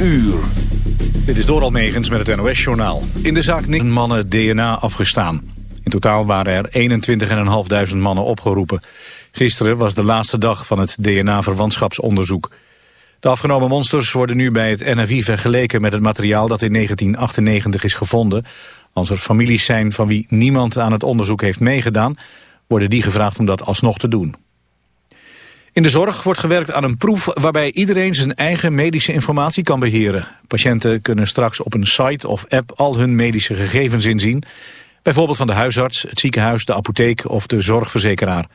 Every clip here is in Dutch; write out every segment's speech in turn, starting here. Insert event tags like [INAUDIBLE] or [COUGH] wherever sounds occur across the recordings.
uur. Dit is Doral Megens met het NOS-journaal. In de zaak niks mannen DNA afgestaan. In totaal waren er 21.500 mannen opgeroepen. Gisteren was de laatste dag van het DNA-verwantschapsonderzoek. De afgenomen monsters worden nu bij het NFI vergeleken met het materiaal dat in 1998 is gevonden. Als er families zijn van wie niemand aan het onderzoek heeft meegedaan, worden die gevraagd om dat alsnog te doen. In de zorg wordt gewerkt aan een proef waarbij iedereen zijn eigen medische informatie kan beheren. Patiënten kunnen straks op een site of app al hun medische gegevens inzien. Bijvoorbeeld van de huisarts, het ziekenhuis, de apotheek of de zorgverzekeraar.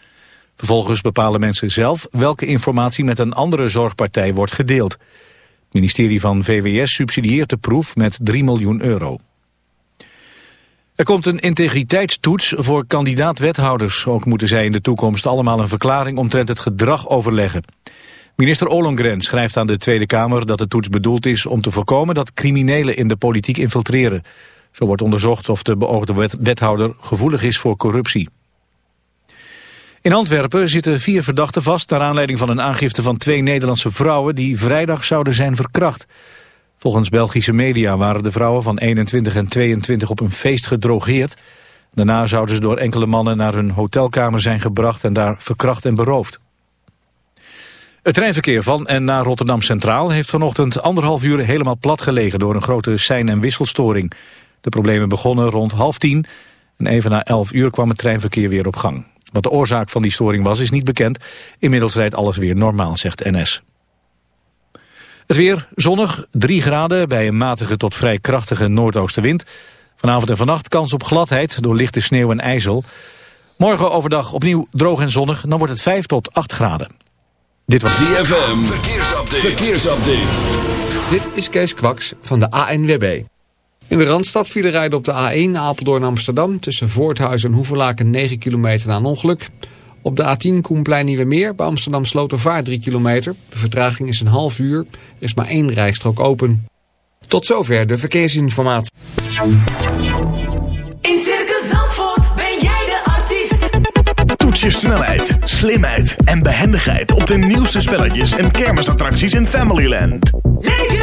Vervolgens bepalen mensen zelf welke informatie met een andere zorgpartij wordt gedeeld. Het ministerie van VWS subsidieert de proef met 3 miljoen euro. Er komt een integriteitstoets voor kandidaat-wethouders. Ook moeten zij in de toekomst allemaal een verklaring omtrent het gedrag overleggen. Minister Ollongren schrijft aan de Tweede Kamer dat de toets bedoeld is om te voorkomen dat criminelen in de politiek infiltreren. Zo wordt onderzocht of de beoogde wethouder gevoelig is voor corruptie. In Antwerpen zitten vier verdachten vast naar aanleiding van een aangifte van twee Nederlandse vrouwen die vrijdag zouden zijn verkracht. Volgens Belgische media waren de vrouwen van 21 en 22 op een feest gedrogeerd. Daarna zouden ze door enkele mannen naar hun hotelkamer zijn gebracht en daar verkracht en beroofd. Het treinverkeer van en naar Rotterdam Centraal heeft vanochtend anderhalf uur helemaal plat gelegen door een grote sein- en wisselstoring. De problemen begonnen rond half tien en even na elf uur kwam het treinverkeer weer op gang. Wat de oorzaak van die storing was is niet bekend. Inmiddels rijdt alles weer normaal, zegt NS. Het weer zonnig, 3 graden bij een matige tot vrij krachtige noordoostenwind. Vanavond en vannacht kans op gladheid door lichte sneeuw en ijzel. Morgen overdag opnieuw droog en zonnig, dan wordt het 5 tot 8 graden. Dit was DFM. verkeersupdate. verkeersupdate. Dit is Kees Kwaks van de ANWB. In de Randstad vielen rijden op de A1 Apeldoorn Amsterdam... tussen Voorthuis en Hoevelaken 9 kilometer na een ongeluk... Op de A10 Koenplein Nieuwe Meer bij Amsterdam Slotervaart 3 kilometer. De vertraging is een half uur. Er is maar één rijstrook open. Tot zover de verkeersinformatie. In Circus Zandvoort ben jij de artiest. Toets je snelheid, slimheid en behendigheid op de nieuwste spelletjes en kermisattracties in Familyland. Leef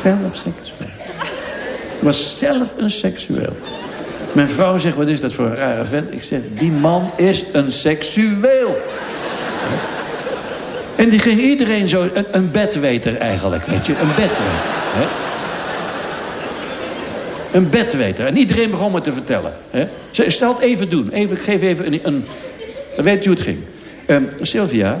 Zelf seksueel. Was zelf een seksueel. Mijn vrouw zegt, wat is dat voor een rare vent? Ik zeg, die man is een seksueel. En die ging iedereen zo... Een, een bedweter eigenlijk, weet je. Een bedweter. Hè? Een bedweter. En iedereen begon me te vertellen. Hè? Stel het even doen. Even, ik geef even een... een dan weet je hoe het ging. Ehm, Sylvia,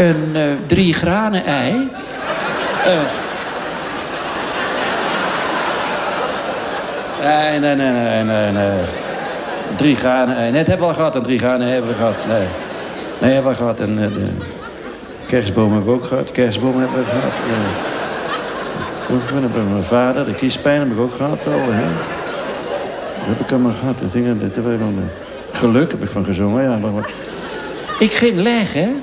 Een eh, drie granen ei. Nee, nee, nee, nee, nee, nee. Drie granen. ei. Nee, het hebben we al gehad. En drie granen hebben we gehad. Nee. Nee, hebben we gehad. En eh, de kerstboom hebben we ook gehad. Kerstboom hebben we gehad. Oefen hebben we mijn vader. De kiespijn heb ik ook gehad al. Hè? Dat heb ik allemaal gehad. Dat dingen, dat dan, eh, Geluk heb ik van gezongen. Ja, maar wat. Ik ging leggen.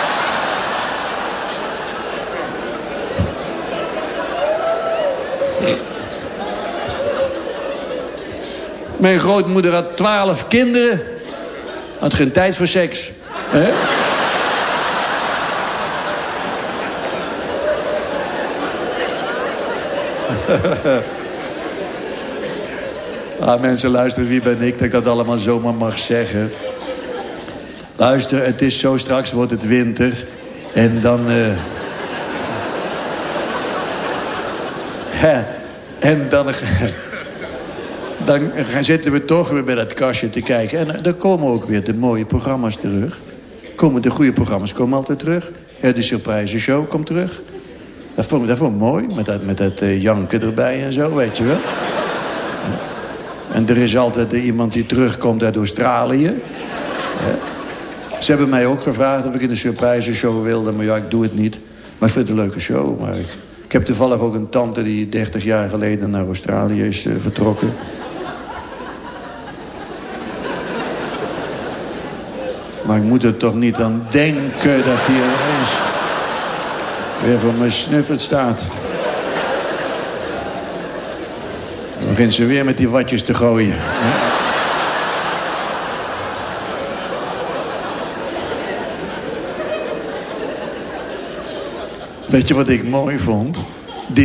Mijn grootmoeder had twaalf kinderen. Had geen tijd voor seks. Hè? [LAUGHS] ah, mensen, luisteren, wie ben ik dat ik dat allemaal zomaar mag zeggen? Luister, het is zo, straks wordt het winter. En dan... eh, [LAUGHS] en dan... [LAUGHS] dan zitten we toch weer bij dat kastje te kijken. En eh, dan komen ook weer de mooie programma's terug. Komen de goede programma's komen altijd terug. De surprise show komt terug. Dat vond ik, ik mooi, met dat, met dat eh, janken erbij en zo, weet je wel. En er is altijd eh, iemand die terugkomt uit Australië. Ze hebben mij ook gevraagd of ik in de surprise show wilde. Maar ja, ik doe het niet. Maar ik vind het een leuke show. Maar ik, heb toevallig ook een tante die 30 jaar geleden naar Australië is eh, vertrokken. Maar ik moet er toch niet aan denken dat die ineens weer voor mijn snuffert staat. Dan begint ze weer met die watjes te gooien. Weet je wat ik mooi vond?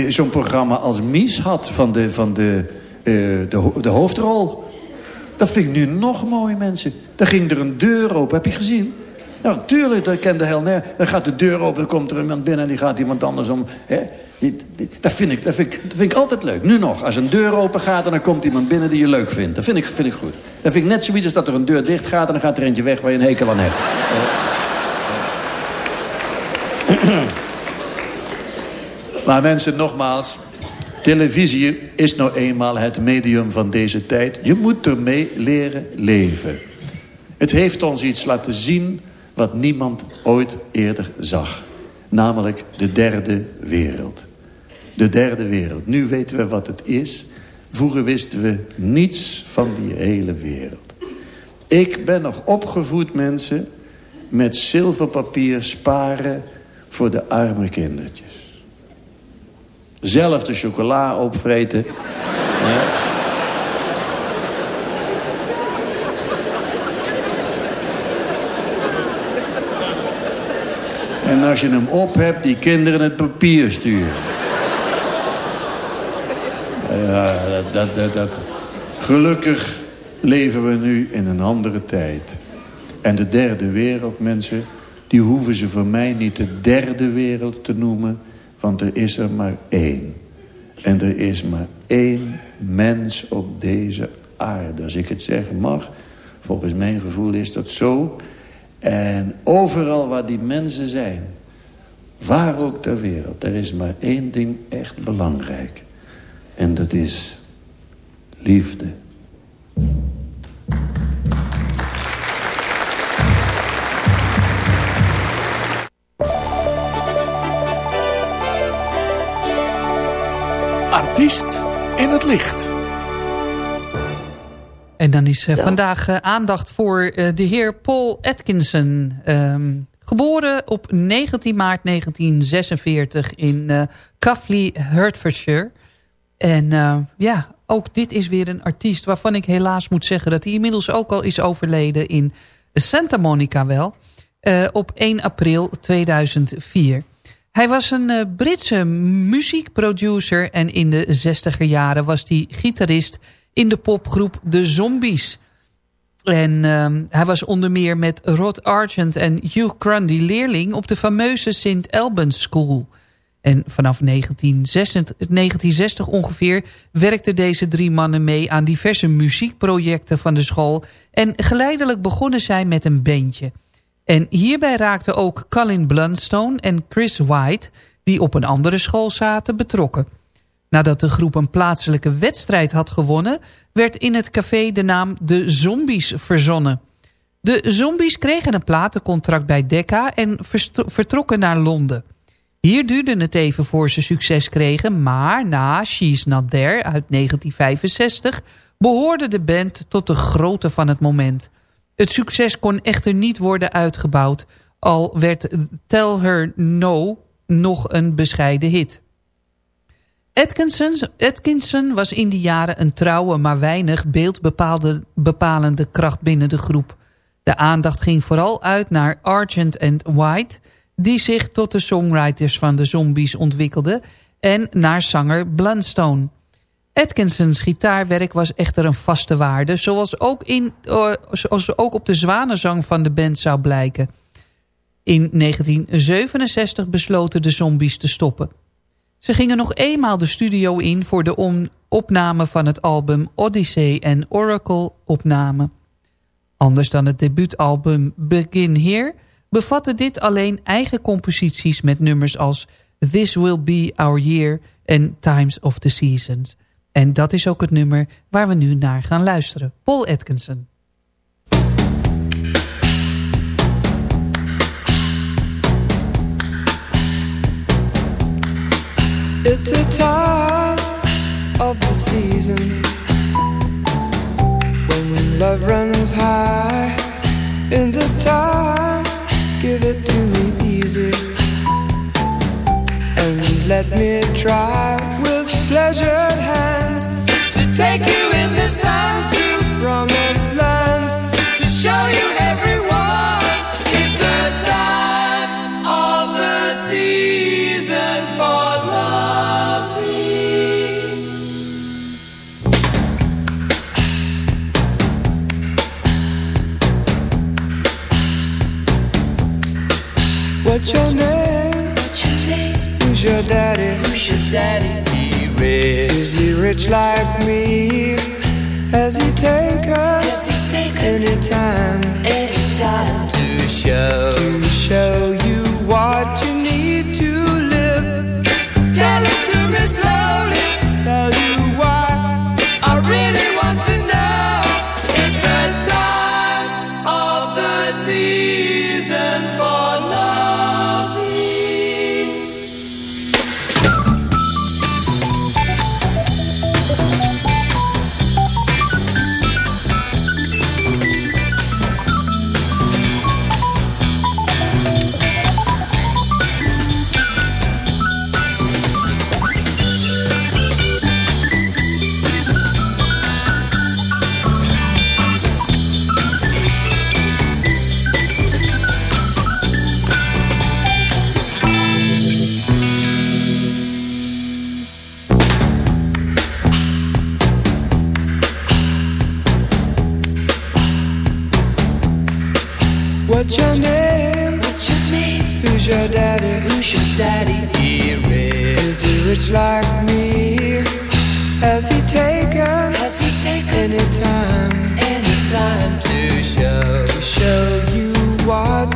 Zo'n programma als Mies had van de, van de eh, de, de hoofdrol. Dat vind ik nu nog mooi, mensen. Daar ging er een deur open, heb je gezien? Nou, natuurlijk, dat kende heel neer. Dan gaat de deur open, dan komt er iemand binnen... en die gaat iemand anders om... Hè? Dat, vind ik, dat, vind ik, dat vind ik altijd leuk. Nu nog, als een deur open gaat en dan komt iemand binnen die je leuk vindt. Dat vind ik, vind ik goed. Dat vind ik net zoiets als dat er een deur dicht gaat... en dan gaat er eentje weg waar je een hekel aan hebt. [CLEARS THROAT] Maar mensen, nogmaals... Televisie is nou eenmaal het medium van deze tijd. Je moet ermee leren leven. Het heeft ons iets laten zien wat niemand ooit eerder zag. Namelijk de derde wereld. De derde wereld. Nu weten we wat het is. Vroeger wisten we niets van die hele wereld. Ik ben nog opgevoed, mensen... met zilverpapier sparen voor de arme kindertjes. Zelf de chocola opvreten. Ja. En als je hem op hebt, die kinderen het papier sturen. Dat, dat. Gelukkig leven we nu in een andere tijd. En de derde wereld, mensen... die hoeven ze voor mij niet de derde wereld te noemen... want er is er maar één. En er is maar één mens op deze aarde. Als ik het zeggen mag, volgens mijn gevoel is dat zo... En overal waar die mensen zijn, waar ook ter wereld... er is maar één ding echt belangrijk. En dat is liefde. Artiest in het licht. En dan is eh, vandaag eh, aandacht voor eh, de heer Paul Atkinson. Ehm, geboren op 19 maart 1946 in eh Cuffley, Hertfordshire. En eh, ja, ook dit is weer een artiest waarvan ik helaas moet zeggen... dat hij inmiddels ook al is overleden in Santa Monica wel. eh, op 1 april 2004. Hij was een eh, Britse muziekproducer en in de zestiger jaren was hij gitarist in de popgroep The Zombies. En ehm, hij was onder meer met Rod Argent en Hugh Grundy leerling op de fameuze St. Albans School. En vanaf 1960, 1960 ongeveer werkten deze drie mannen mee aan diverse muziekprojecten van de school. En geleidelijk begonnen zij met een bandje. En hierbij raakten ook Colin Blunstone en Chris White, die op een andere school zaten, betrokken. Nadat de groep een plaatselijke wedstrijd had gewonnen... werd in het café de naam De Zombies verzonnen. De Zombies kregen een platencontract bij Decca... en vertrokken naar Londen. Hier duurde het even voor ze succes kregen... maar na She's Not There uit 1965... behoorde de band tot de grootte van het moment. Het succes kon echter niet worden uitgebouwd... al werd Tell Her No nog een bescheiden hit. Atkinson, was in die jaren een trouwe, maar weinig beeldbepalende kracht binnen de groep. De aandacht ging vooral uit naar Argent en White... die zich tot de songwriters van de zombies ontwikkelden... en naar zanger Blunstone. Atkinsons gitaarwerk was echter een vaste waarde... zoals ook, in, uh, zoals ook op de zwanenzang van de band zou blijken. In 1967 besloten de zombies te stoppen. Ze gingen nog eenmaal de studio in voor de opname van het album Odyssey en Oracle opname. Anders dan het debuutalbum Begin Here bevatte dit alleen eigen composities met nummers als This Will Be Our Year en Times of the Seasons. En dat is ook het nummer waar we nu naar gaan luisteren. Paul Atkinson. It's the time of the season when love runs high. In this time, give it to me easy and let me try with pleasured hands Take you in the sun to promised lands to show you everyone. It's the time of the season for loving. What's your name? What's your name? Who's your daddy? Who's your daddy? He will. Rich like me? as he take us anytime? Anytime to show to show you what you need to live. Tell it to me slowly. Tell you daddy? He rich. Is he rich like me? Has he taken? Has he taken anytime? Anytime to show to show you what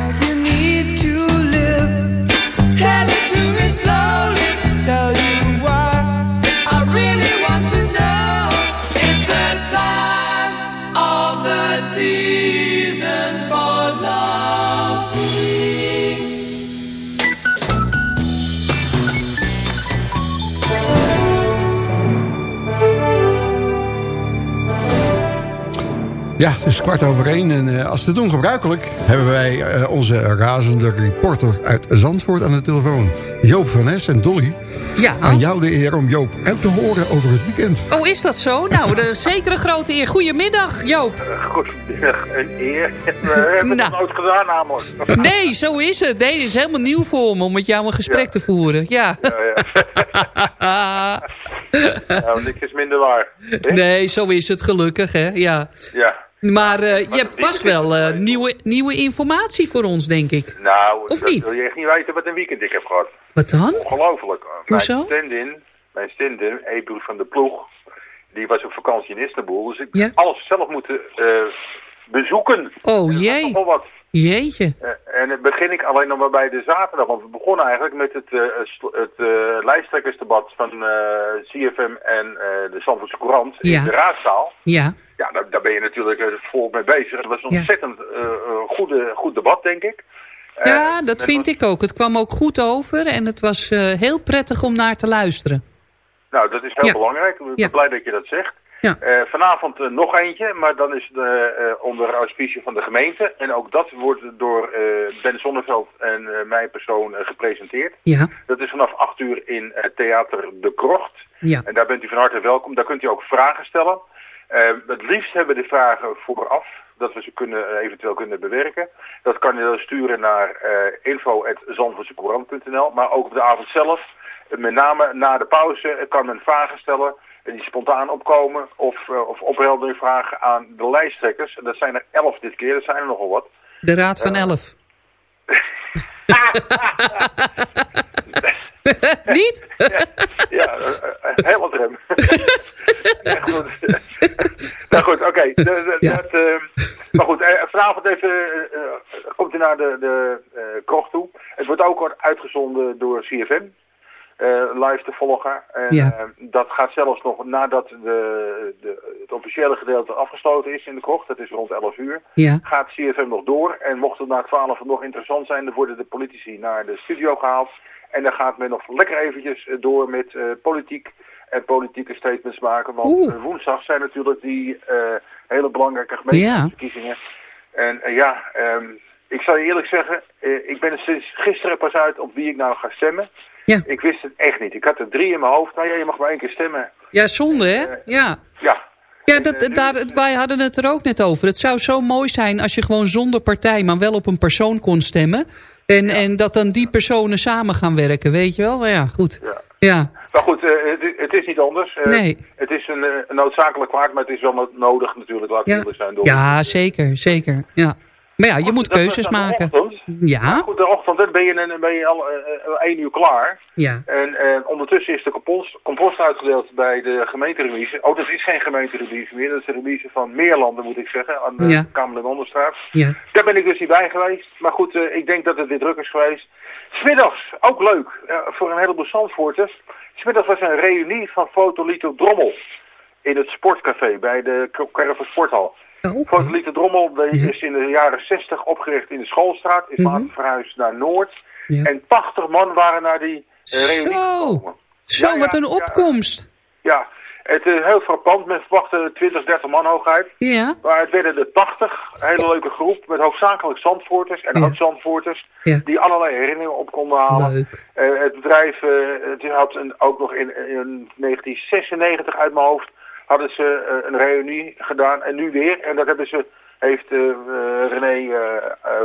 Ja, het is kwart over één. En eh, als te doen gebruikelijk hebben wij eh, onze razende reporter uit Zandvoort aan de telefoon. Joop van Nes en Dolly. Ja. Aan jou de eer om Joop uit te horen over het weekend. Oh, is dat zo? Nou, de, [LAUGHS] zeker een grote eer. Goedemiddag, Joop. Goedemiddag, een eer. [LAUGHS] We hebben Nou. het nooit gedaan namelijk. [LAUGHS] Nee, zo is het. Nee, het is helemaal nieuw voor me om met jou een gesprek te voeren. Ja. Nou, niks is minder waar. hè? nee, zo is het gelukkig, hè. Ja. Ja. Maar eh, je hebt vast wel eh, nieuwe, nieuwe informatie voor ons, denk ik. Nou, Of niet? wil je echt niet weten wat een weekend ik heb gehad. Wat dan? Ongelooflijk. Hoezo? Mijn stand-in, mijn stand-in, Ebru van de ploeg, die was op vakantie in Istanbul. Dus ik Ja. heb alles zelf moeten eh, bezoeken. Oh, Dat jee. wat. Jeetje. Eh, en dan begin ik alleen nog maar bij de zaterdag. Want we begonnen eigenlijk met het, eh, het eh, lijsttrekkersdebat van CFM en de Zandvoortse Courant Ja. in de raadzaal. Ja. Ja, daar, daar ben je natuurlijk vol mee bezig. Het was een ontzettend goede, goed debat, denk ik. Ja, dat vind ik ook. Het kwam ook goed over en het was heel prettig om naar te luisteren. Nou, dat is heel Ja. belangrijk. Ik ben Ja. blij dat je dat zegt. Ja. Eh, vanavond eh, nog eentje, maar dan is het eh, eh, onder auspicie van de gemeente. En ook dat wordt door eh, Ben Zonneveld en eh, mijn persoon gepresenteerd. Ja. Dat is vanaf 8 uur in Theater De Krocht. Ja. En daar bent u van harte welkom. Daar kunt u ook vragen stellen. Het liefst hebben we de vragen vooraf, dat we ze kunnen, eventueel kunnen bewerken. Dat kan je dan sturen naar uh, info.zandvoortsecourant.nl. Maar ook op de avond zelf, met name na de pauze, kan men vragen stellen die spontaan opkomen. Of, eh, of opheldering vragen aan de lijsttrekkers. En dat zijn er elf dit keer, dat zijn er nogal wat. De Raad van Elf. [LAUGHS] Niet? Ja, eh, eh, rem. ja, goed. [LAUGHS] nou goed, oké. Ja. eh, maar goed, eh, vanavond even, eh, eh, komt u naar de, de eh, krocht toe. Het wordt ook uitgezonden door CFM. Eh, live te volgen. En Ja. eh, dat gaat zelfs nog nadat de, de, het officiële gedeelte afgesloten is in de krocht. Dat is rond 11 uur. Ja. Gaat CFM nog door. En mocht het na 12 nog interessant zijn, dan worden de politici naar de studio gehaald. En dan gaat men nog lekker eventjes eh, door met politiek en politieke statements maken. Want Oeh. woensdag zijn natuurlijk die hele belangrijke gemeenschapsverkiezingen. En ja, ehm, ik zal je eerlijk zeggen, ik ben er sinds gisteren pas uit op wie ik nou ga stemmen. Ja. Ik wist het echt niet. Ik had er drie in mijn hoofd. Nou ja, je mag maar één keer stemmen. Ja, zonde hè? Ja. Ja. Ja, dat, daar, wij hadden het er ook net over. Het zou zo mooi zijn als je gewoon zonder partij, maar wel op een persoon kon stemmen. En, en dat dan die personen samen gaan werken, weet je wel? Maar ja, goed. Ja. Maar goed, eh, het, het is niet anders. Eh, Nee. Het is een, eh, een noodzakelijk kwaad, maar het is wel no- nodig natuurlijk, laat Ja, eerlijk zijn. Door ja zeker, zeker. Ja. Maar ja, je moet keuzes maken. ochtend. Ja. Maar goed, de ochtend ben je, ben je al eh, één uur klaar. Ja. En eh, ondertussen is de compost, compost uitgedeeld bij de gemeenteremise. Oh, dat is geen gemeenteremise meer. Dat is de remise van Meerlanden, moet ik zeggen. Aan de Ja. Kamerling Onderstraat. Ja. Daar ben ik dus niet bij geweest. Maar goed, ik denk dat het weer druk is geweest. Smiddags, ook leuk. voor een heleboel Zandvoorters. Smiddags was een reunie van Fotolito Drommel. In het sportcafé bij de Caravan Sporthal. Oh, Drommel die is in de jaren 60 opgericht in de schoolstraat. Is later verhuisd naar Noord. Mhm. Ja. En 80 man waren naar die reunie Zo. gekomen. Zo, Ja, wat een opkomst. Ja, het is heel frappant. Men verwachtte 20, 30 man hoogheid. Ja. Maar het werden er 80, een hele leuke groep, met hoofdzakelijk Zandvoorters en Ja. oud-Zandvoorters, Ja. die allerlei herinneringen op konden halen. Leuk. Eh, het bedrijf, eh, het had een, ook nog in, in 1996 uit mijn hoofd, hadden ze eh, een reunie gedaan en nu weer. En dat hebben ze, heeft eh, eh, René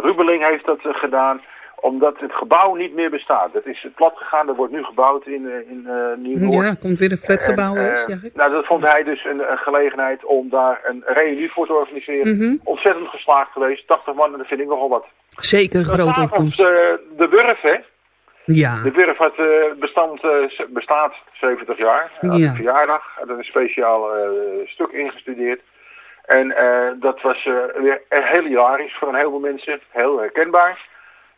Rubeling heeft dat gedaan, omdat het gebouw niet meer bestaat. Het is plat gegaan, er wordt nu gebouwd in, in Nieuw-Noord. Ja, komt weer een flatgebouw, En, zeg ik. Nou, dat vond hij dus een, een gelegenheid om daar een reunie voor te organiseren. Mhm. Ontzettend geslaagd geweest. 80 man, en dat vind ik nogal wat. Zeker een grote opkomst. de Wurf, hè. Ja. De Wurf had, eh, bestand, eh, bestaat 70 jaar. Had Ja. een verjaardag. Had er een speciaal eh, stuk ingestudeerd. En dat was weer heel hilarisch voor een heleboel mensen. Heel herkenbaar.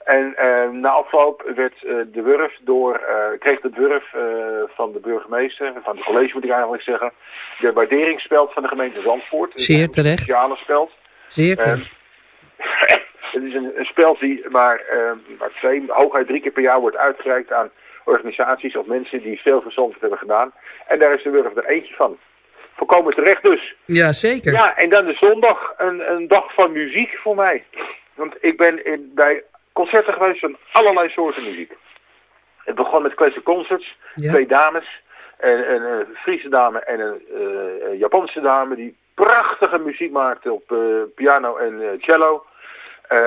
En na afloop werd de Wurf door, eh, kreeg de Wurf van de burgemeester, van het college moet ik eigenlijk zeggen, de waarderingsspeld van de gemeente Zandvoort. Zeer een terecht. Speciale speld. Zeer terecht. [LAUGHS] het is een, een speld die maar, eh, maar twee, hooguit drie keer per jaar wordt uitgereikt aan organisaties of mensen die veel Zandvoort hebben gedaan. En daar is de Wurf er eentje van. Volkomen terecht dus. Ja, zeker. Ja, en dan de zondag, een, een dag van muziek voor mij. Want ik ben in, bij concerten geweest van allerlei soorten muziek. Het begon met classic concerts, Ja. twee dames, een, een, een Friese dame en een eh, Japanse dame die prachtige muziek maakten op eh, piano en eh, cello. Eh,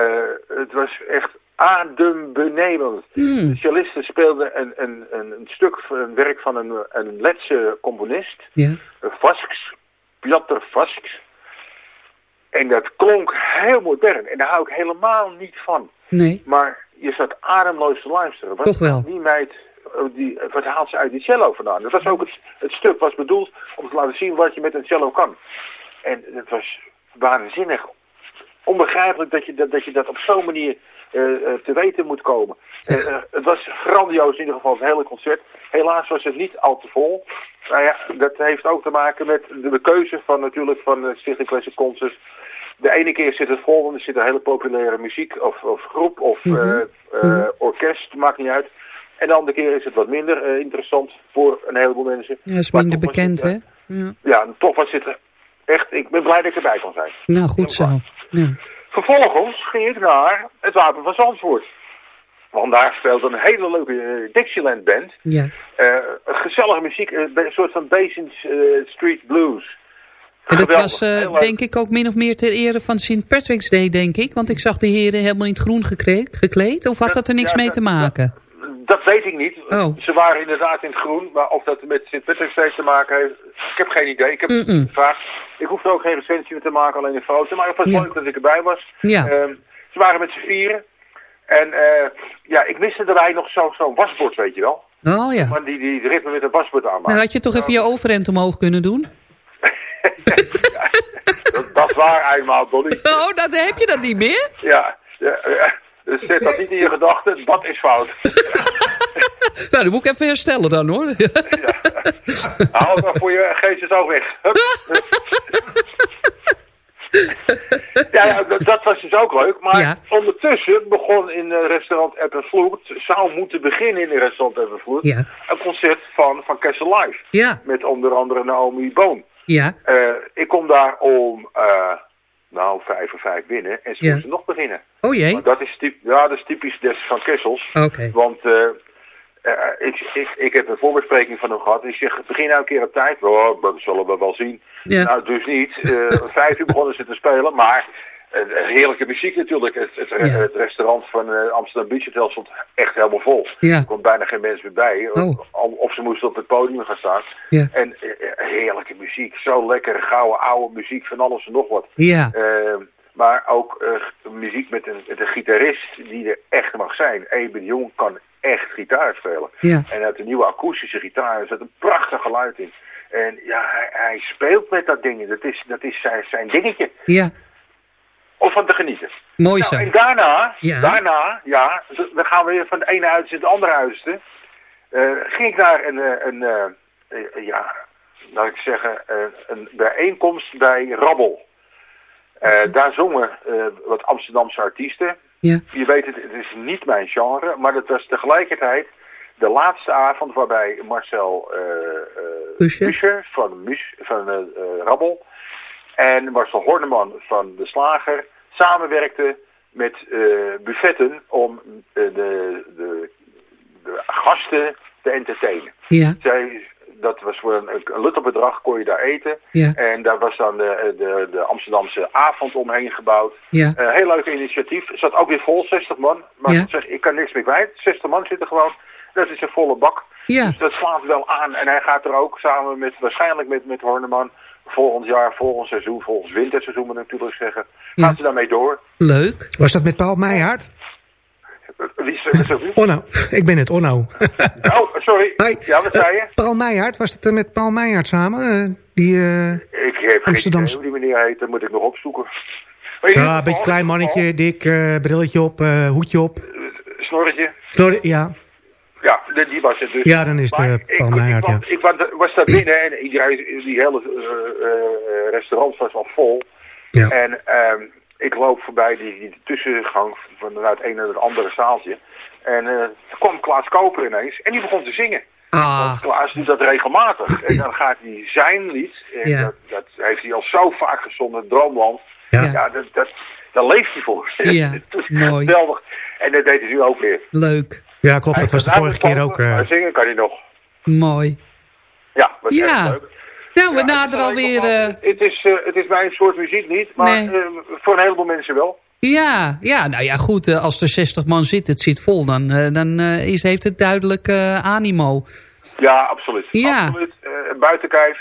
het was echt adembenemend. Hmm. De cellisten speelden een, een, een, een stuk, een werk van een, een Letse componist. Ja. Vasks, Piotr Vasks. En dat klonk heel modern. En daar hou ik helemaal niet van. Nee. Maar je zat ademloos te luisteren. Wat Toch wel. Die meid, eh, die, wat haalt ze uit die cello vandaan? Dat was ook het, het stuk was bedoeld om te laten zien wat je met een cello kan. En het was waanzinnig. Onbegrijpelijk dat je dat, dat, je dat op zo'n manier eh, eh, te weten moet komen. Eh, het was grandioos in ieder geval, het hele concert. Helaas was het niet al te vol. Nou ja, dat heeft ook te maken met de, de keuze van natuurlijk van de Stichting Classic Concerts. De ene keer zit het vol, want er zit een hele populaire muziek of, of groep of eh, eh, orkest, maakt niet uit. En de andere keer is het wat minder interessant voor een heleboel mensen. Ja, is Maar minder bekend, hè? Ja. Ja, toch was het echt, ik ben blij dat ik erbij kan zijn. Nou, goed zo. Ja. Vervolgens ging ik naar het Wapen van Zandvoort. Want daar speelde een hele leuke eh, Dixieland band. Ja. Eh, gezellige muziek, eh, een soort van Basins eh, Street Blues. En dat Geweldig, was denk ik ook min of meer ter ere van St. Patrick's Day, denk ik. Want ik zag de heren helemaal in het groen gekleed. of had dat er niks ja, mee te maken? Dat weet ik niet. Oh. Ze waren inderdaad in het groen, maar of dat met Sint Patrick's te maken heeft, ik heb geen idee. Ik heb Mm-mm. gevraagd. Ik hoefde ook geen recensie te maken, alleen een foto. Maar het was Ja. leuk dat ik erbij was. Ja. Ehm, ze waren met z'n vieren. En eh, ja, ik miste daarbij nog zo- zo'n wasbord, weet je wel. Oh ja. Maar die, die ritme met een wasbord aanmaakt. Nou had je toch even je overhemd omhoog kunnen doen? [LAUGHS] dat, dat is waar eenmaal, Dolly. [LAUGHS] Oh, dan heb je dat niet meer? Ja, ja, ja. Dus zet dat niet in je gedachten, dat is fout. [LAUGHS] Nou, dat moet ik even herstellen dan hoor. Haal het maar voor je geest is ook weg. Hup. [LAUGHS] ja, ja dat, was dus ook leuk. Maar Ja. ondertussen begon in eh, restaurant Eppenvloed, zou moeten beginnen in restaurant Eppenvloed, Ja. een concert van Van Kessel Live. Ja. Met onder andere Naomi Boon. Ja. Eh, ik kom daar om, eh, nou, vijf of vijf binnen en ze Ja. moesten nog beginnen. Oh jee. Maar dat is, typ, ja, dat is typisch des Van Kessels. Oké. Want eh, eh, ik, ik, ik heb een voorbespreking van hem gehad. Ik zeg, begin nou een keer op tijd. Oh, dat zullen we wel zien. Ja. Nou, dus niet. Eh, [LAUGHS] vijf uur begonnen ze te spelen, maar heerlijke muziek natuurlijk. Het, het, Ja. het restaurant van eh, Amsterdam Beach Hotel stond echt helemaal vol. Ja. Er kwam bijna geen mens meer bij. Oh. Of, of ze moesten op het podium gaan staan. Ja. En eh, heerlijke muziek. Zo lekker gouden oude muziek van alles en nog wat. Ja. Eh, Maar ook eh, muziek met een, met een gitarist die er echt mag zijn. Eben Jong kan echt gitaar spelen. Ja. En uit de nieuwe akoestische gitaar er zit een prachtig geluid in. En ja, hij, hij speelt met dat ding. Dat is, dat is zijn, zijn dingetje. Ja, Om van te genieten. mooi zo. Nou, en daarna, Ja. daarna, ja, dan gaan we weer van de ene huis in het andere huis. Eh ging ik naar een, eh, een eh, ja, laat ik zeggen, een bijeenkomst bij Rabbel. Daar zongen wat Amsterdamse artiesten. Ja. Je weet het, het is niet mijn genre, maar het was tegelijkertijd de laatste avond waarbij Marcel. Buscher van, Mus, van Rabbel en Marcel Horneman van De Slager samenwerkten met eh, buffetten om eh, de, de, de gasten te entertainen. Ja, Zij, dat was voor een, een luttelbedrag, kon je daar eten. Ja. En daar was dan de, de, de Amsterdamse avond omheen gebouwd. Ja. Eh, heel leuk initiatief. Zat ook weer vol, 60 man. Maar Ja. ik zeg, ik kan niks meer kwijt. 60 man zitten gewoon. Dat is een volle bak. Ja. Dus dat slaat wel aan. En hij gaat er ook samen met, waarschijnlijk met, met Horneman, volgend jaar, volgend seizoen, volgend winterseizoen moet ik natuurlijk zeggen, Ja. gaat ze daarmee door. leuk. Was dat met Paul Meijaard? Eh, Wie is er? Wie? [LAUGHS] Onno. Ik ben het, Onno. [LAUGHS] Oh, sorry. Hi. Ja, wat zei je? Eh, Paul Meijaard, was het met Paul Meijaard samen? eh, die, eh, Ik heb geen Amsterdamse- idee hoe die meneer heet, dat moet ik nog opzoeken. Ja, een beetje klein mannetje, dik, brilletje op, hoedje op. Snorretje. Snor- ja. Ja, die, die was het dus. Ja, dan is het, eh, ik- Paul ik, was- Ik was, was daar binnen en iedereen, die hele eh, eh, restaurant was al vol. Ja. En ehm, ik loop voorbij die, die tussengang van het een en het andere zaaltje. En eh toen kwam Klaas Koper ineens en die begon te zingen. Ah, Want Klaas doet dat regelmatig. En dan gaat hij zijn lied, en Ja. dat, dat heeft hij al zo vaak gezongen, Droomland. Ja. Ja, dat, dat, daar leeft hij voor. Ja, [LAUGHS] Het is mooi. Geweldig. En dat deed hij nu ook weer. leuk. Ja, klopt. Dat was de vorige keer ook. Maar eh, zingen kan hij nog. Mooi. Ja, wat Ja. erg leuk. Nou, we Ja, naderen is alweer... eh, het, is, eh, het is mijn soort muziek niet, maar Nee. eh, voor een heleboel mensen wel. ja, ja, nou ja, goed. als er 60 man zit, het zit vol, dan, eh, dan eh, is, heeft het duidelijk eh, animo. Ja, absoluut. Ja. absoluut. Eh, buiten kijf.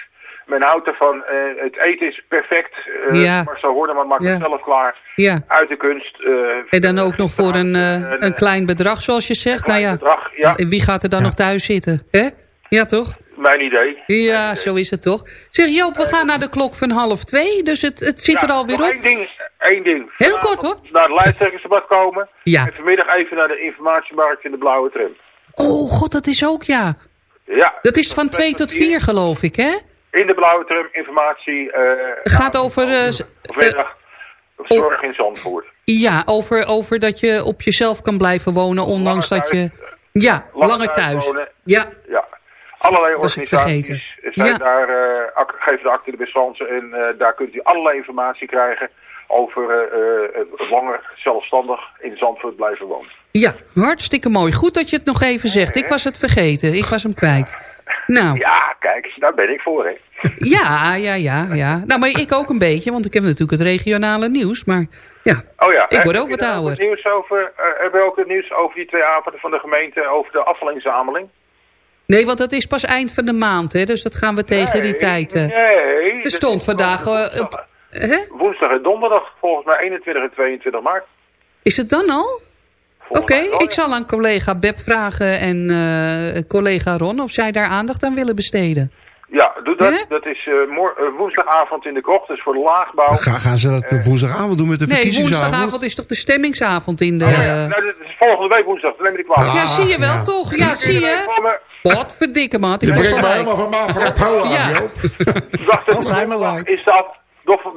Men houdt ervan. eh, het eten is perfect. Eh Ja. Marcel Horneman maakt Ja. het zelf klaar. Ja. Uit de kunst. eh, En dan ook nog voor een, eh, een, een klein bedrag, zoals je zegt. Nou klein ja, bedrag. Ja, wie gaat er dan nog thuis zitten? hè? Ja, toch? mijn idee. Ja, zo is het toch. Zeg Joop, we gaan naar de klok van half twee. Dus het, het zit Ja, er alweer op. één ding. Één ding. Heel Vanavond kort, hoor. Naar het lijsttrekkersdebat komen. Ja. En vanmiddag even naar de informatiemarkt in de blauwe tram. Oh, god, dat is ook, ja. Ja. Dat is van twee tot vier, geloof ik, hè? In de blauwe tram informatie. eh Gaat over... eh, Vanmiddag. Zorg in Zandvoort. ja, over, over dat je op jezelf kan blijven wonen, ondanks Langer dat je... Ja, Langer langer thuis wonen. Ja, Ja. Allerlei Was organisaties zijn Ja. daar, eh, ak- geven de acte de bestands en eh, daar kunt u allerlei informatie krijgen over eh, eh, het langer zelfstandig in Zandvoort blijven wonen. ja, hartstikke mooi. Goed dat je het nog even zegt. Ik was het vergeten. Ik was hem kwijt. Nou, Ja, kijk, daar ben ik voor, hè. [LAUGHS] ja, ja, ja, ja. Nou, maar ik ook een beetje, want ik heb natuurlijk het regionale nieuws. Maar ja, Oh ja. Ik word ook wat ouder. nieuws over, eh, hebben we ook het nieuws over die twee avonden van de gemeente over de afvalinzameling? nee, want dat is pas eind van de maand, hè. Dus dat gaan we tegen die tijd... eh. Nee. er stond vandaag... eh, woensdag, op, hè? woensdag en donderdag, volgens mij 21 en 22 maart. Is het dan al? Oké, ik zal aan collega Beb vragen en eh, collega Ron of zij daar aandacht aan willen besteden. Ja, doe dat. Dat is eh, eh, woensdagavond in de krocht, dus voor de laagbouw. Ga, gaan ze dat op woensdagavond doen met de Nee, verkiezingsavond? woensdagavond is toch de stemmingsavond in de... Oh ja, nou, dat is volgende week woensdag, neem me niet kwalijk. ja, zie je wel ja. toch? Ja, zie je? Wat verdikke man, ik Je heb brengt helemaal van Polen Ja. aan, Joop. dacht Al zijn we donderdag live. is do-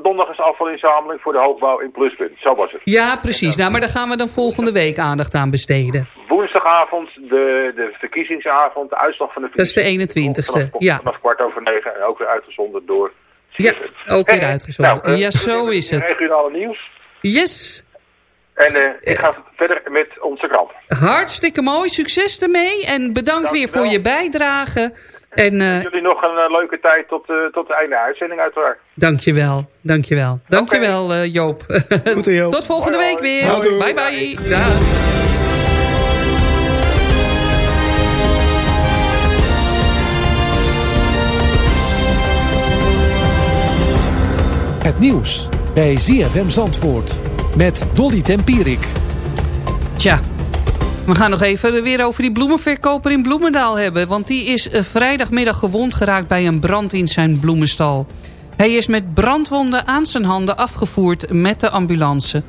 donderdag is afvalinzameling voor de hoogbouw in Pluspunt. Zo was het. Ja, precies. Nou, maar daar gaan we dan volgende week aandacht aan besteden. Woensdagavond de, de verkiezingsavond, de uitslag van de Dat is de verkiezingen. 21ste, Vanaf, ja. vanaf kwart over negen en ook weer uitgezonden door... Ja, ook weer Eh, uitgezonden. nou, eh, Ja, zo is het. Regionale nieuws. Yes, En eh, ik ga verder met onze krant. hartstikke mooi. Succes ermee en bedankt weer voor je bijdrage. En eh, Jullie nog een eh, leuke tijd tot, eh, tot de einde uitzending uiteraard. dankjewel, dankjewel. Dankjewel eh, Joop. Goed, Joop. Tot volgende Hoi, week hoi. weer. Bye bye. Dag. Het nieuws bij ZFM Zandvoort. Met Dolly Tempierik. Tja, we gaan nog even weer over die bloemenverkoper in Bloemendaal hebben. Want die is eh, vrijdagmiddag gewond geraakt bij een brand in zijn bloemenstal. Hij is met brandwonden aan zijn handen afgevoerd met de ambulance.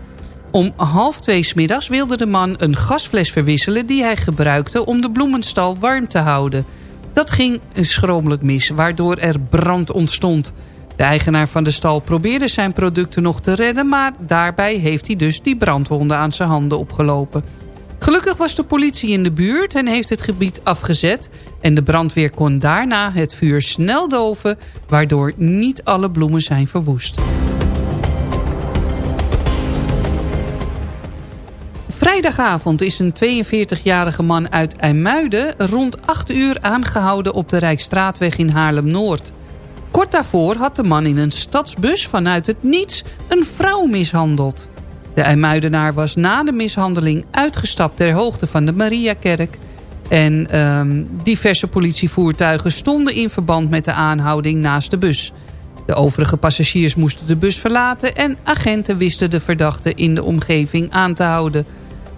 Om half twee smiddags wilde de man een gasfles verwisselen... die hij gebruikte om de bloemenstal warm te houden. Dat ging schromelijk mis, waardoor er brand ontstond. De eigenaar van de stal probeerde zijn producten nog te redden... maar daarbij heeft hij dus die brandwonden aan zijn handen opgelopen. Gelukkig was de politie in de buurt en heeft het gebied afgezet... en de brandweer kon daarna het vuur snel doven... waardoor niet alle bloemen zijn verwoest. Vrijdagavond is een 42-jarige man uit IJmuiden... rond 8 uur aangehouden op de Rijksstraatweg in Haarlem-Noord. Kort daarvoor had de man in een stadsbus vanuit het niets een vrouw mishandeld. De IJmuidenaar was na de mishandeling uitgestapt ter hoogte van de Mariakerk... en ehm, diverse politievoertuigen stonden in verband met de aanhouding naast de bus. De overige passagiers moesten de bus verlaten... en agenten wisten de verdachte in de omgeving aan te houden.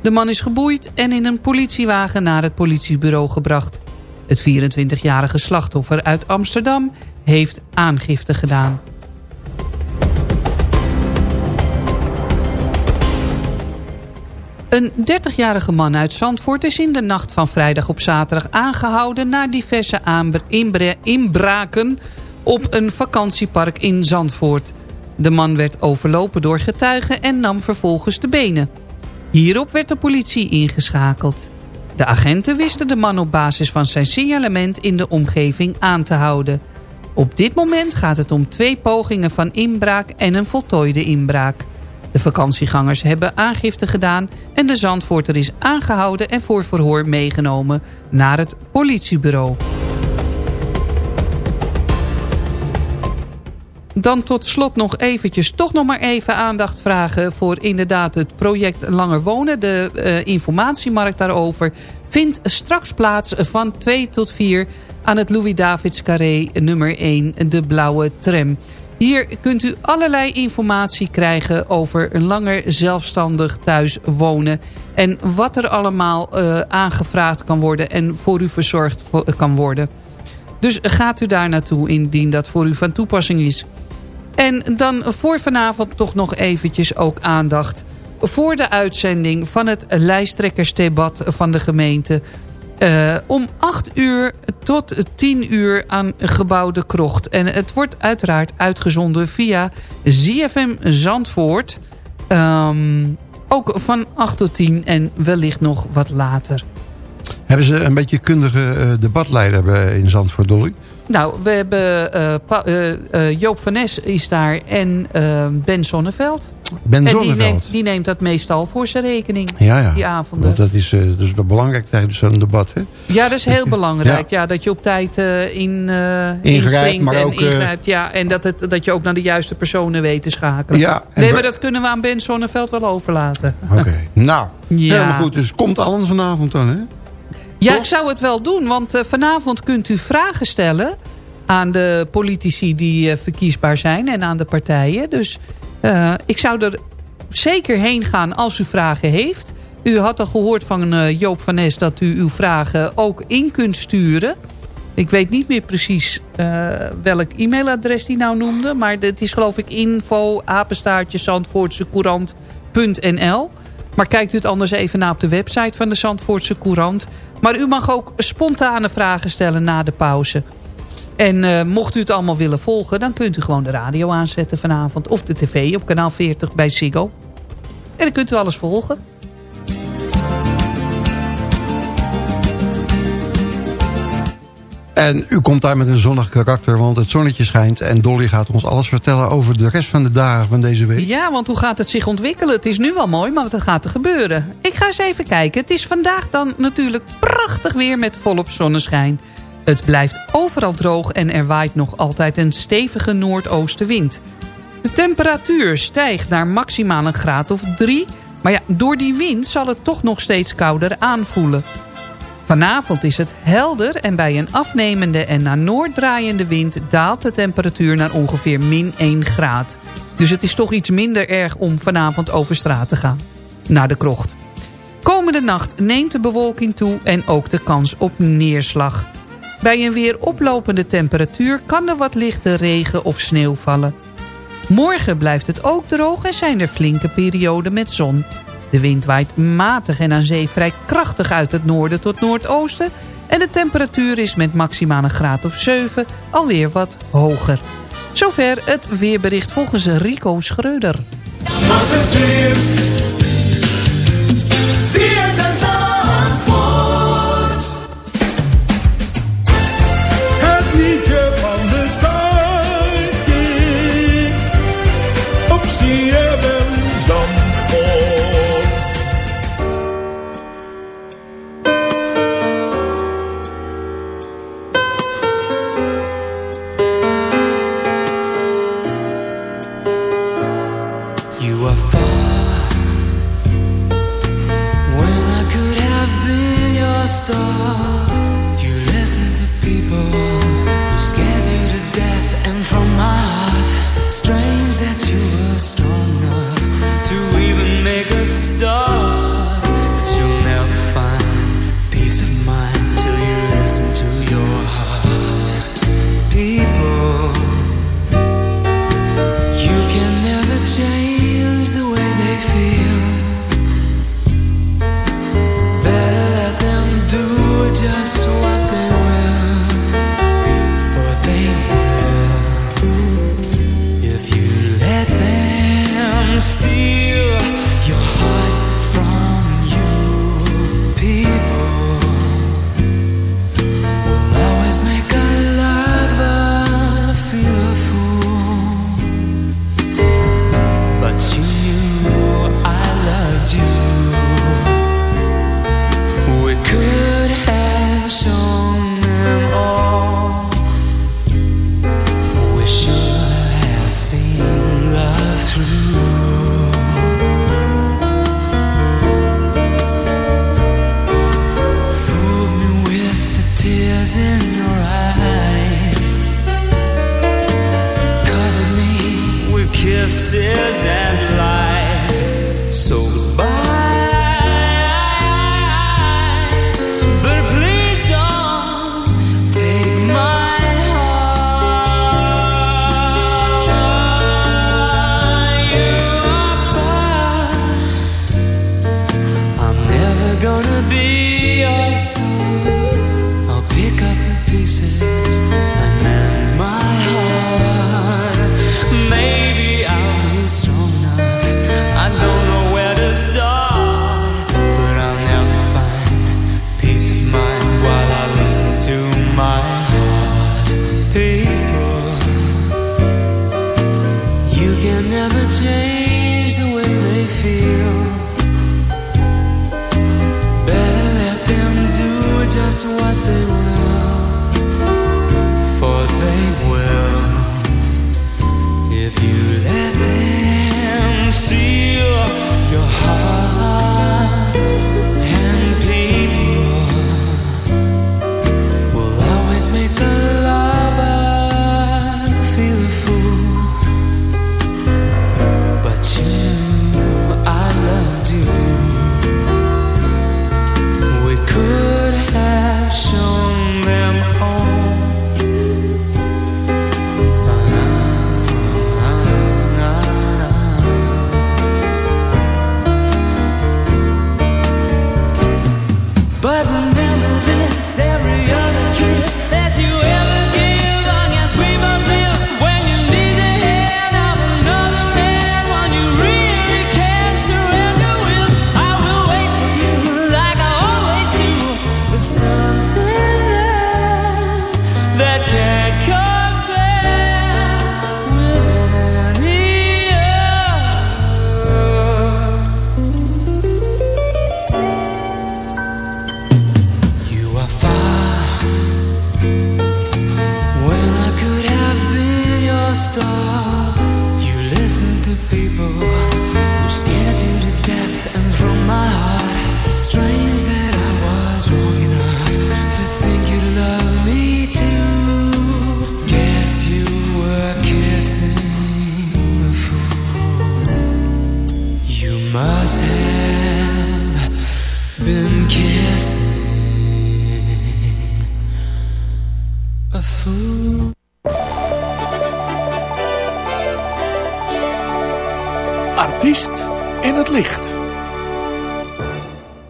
De man is geboeid en in een politiewagen naar het politiebureau gebracht. Het 24-jarige slachtoffer uit Amsterdam heeft aangifte gedaan. Een 30-jarige man uit Zandvoort is in de nacht van vrijdag op zaterdag aangehouden... na diverse inbra inbraken op een vakantiepark in Zandvoort. De man werd overlopen door getuigen en nam vervolgens de benen. Hierop werd de politie ingeschakeld. De agenten wisten de man op basis van zijn signalement in de omgeving aan te houden. Op dit moment gaat het om twee pogingen van inbraak en een voltooide inbraak. De vakantiegangers hebben aangifte gedaan en de Zandvoorter is aangehouden en voor verhoor meegenomen naar het politiebureau. Dan tot slot nog eventjes, toch nog maar even aandacht vragen... voor inderdaad het project Langer Wonen. De uh, informatiemarkt daarover vindt straks plaats van 2 tot 4... aan het Louis-Davids Carré nummer 1, de blauwe tram. Hier kunt u allerlei informatie krijgen over een langer zelfstandig thuis wonen. En wat er allemaal uh, aangevraagd kan worden en voor u verzorgd kan worden. Dus gaat u daar naartoe indien dat voor u van toepassing is. En dan voor vanavond toch nog eventjes ook aandacht... voor de uitzending van het lijsttrekkersdebat van de gemeente... Uh, om 8 uur tot 10 uur aan gebouw De Krocht. En het wordt uiteraard uitgezonden via ZFM Zandvoort. Um, ook van 8 tot 10 en wellicht nog wat later. Hebben ze een beetje kundige uh, debatleider in Zandvoort, Dolly? Nou, we hebben uh, uh, uh, Joop van Nes is daar en Ben Sonneveld. Ben en die neemt, die neemt, dat meestal voor zijn rekening, ja, ja. die avonden. Dat is, dat is belangrijk tijdens zo'n debat, hè? Ja, dat is heel [LAUGHS] belangrijk. Ja. ja. dat je op tijd in, ingrijpt maar en ook, ingrijpt. Ja, en dat, het, dat je ook naar de juiste personen weet te schakelen. Ja, nee, maar dat kunnen we aan Ben Sonneveld wel overlaten. Oké, okay. [LAUGHS] nou, ja. helemaal goed. Dus komt allen vanavond dan, hè? Ja, ik zou het wel doen, want uh, vanavond kunt u vragen stellen aan de politici die uh, verkiesbaar zijn en aan de partijen. Dus uh, ik zou er zeker heen gaan als u vragen heeft. U had al gehoord van Joop van Nes dat u uw vragen ook in kunt sturen. Ik weet niet meer precies welk e-mailadres die nou noemde. Maar het is geloof ik info apenstaartje Courant.nl. Maar kijkt u het anders even na op de website van de Zandvoortse Courant. Maar u mag ook spontane vragen stellen na de pauze. En uh, mocht u het allemaal willen volgen... dan kunt u gewoon de radio aanzetten vanavond. Of de tv op kanaal 40 bij Ziggo. En dan kunt u alles volgen. En u komt daar met een zonnig karakter, want het zonnetje schijnt... en Dolly gaat ons alles vertellen over de rest van de dagen van deze week. Ja, want hoe gaat het zich ontwikkelen? Het is nu wel mooi, maar wat gaat er gebeuren? Ik ga eens even kijken. Het is vandaag dan natuurlijk prachtig weer met volop zonneschijn. Het blijft overal droog en er waait nog altijd een stevige noordoostenwind. De temperatuur stijgt naar maximaal een graad of 3... maar ja, door die wind zal het toch nog steeds kouder aanvoelen. Vanavond is het helder en bij een afnemende en naar noord draaiende wind... daalt de temperatuur naar ongeveer min 1 graad. Dus het is toch iets minder erg om vanavond over straat te gaan. Naar de krocht. Komende nacht neemt de bewolking toe en ook de kans op neerslag. Bij een weer oplopende temperatuur kan er wat lichte regen of sneeuw vallen. Morgen blijft het ook droog en zijn er flinke perioden met zon. De wind waait matig en aan zee vrij krachtig uit het noorden tot noordoosten... en de temperatuur is met maximaal een graad of 7 alweer wat hoger. Zover het weerbericht volgens Rico Schreuder.